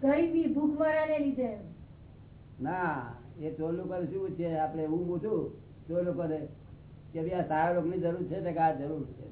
ગરીબી ભૂખમરા ને લીધે. ના, એ ચોર લોકો શું છે? આપણે હું પૂછું ચોર લોકો કે ભાઈ આ સારા લોકો ની જરૂર છે કે આ જરૂર છે?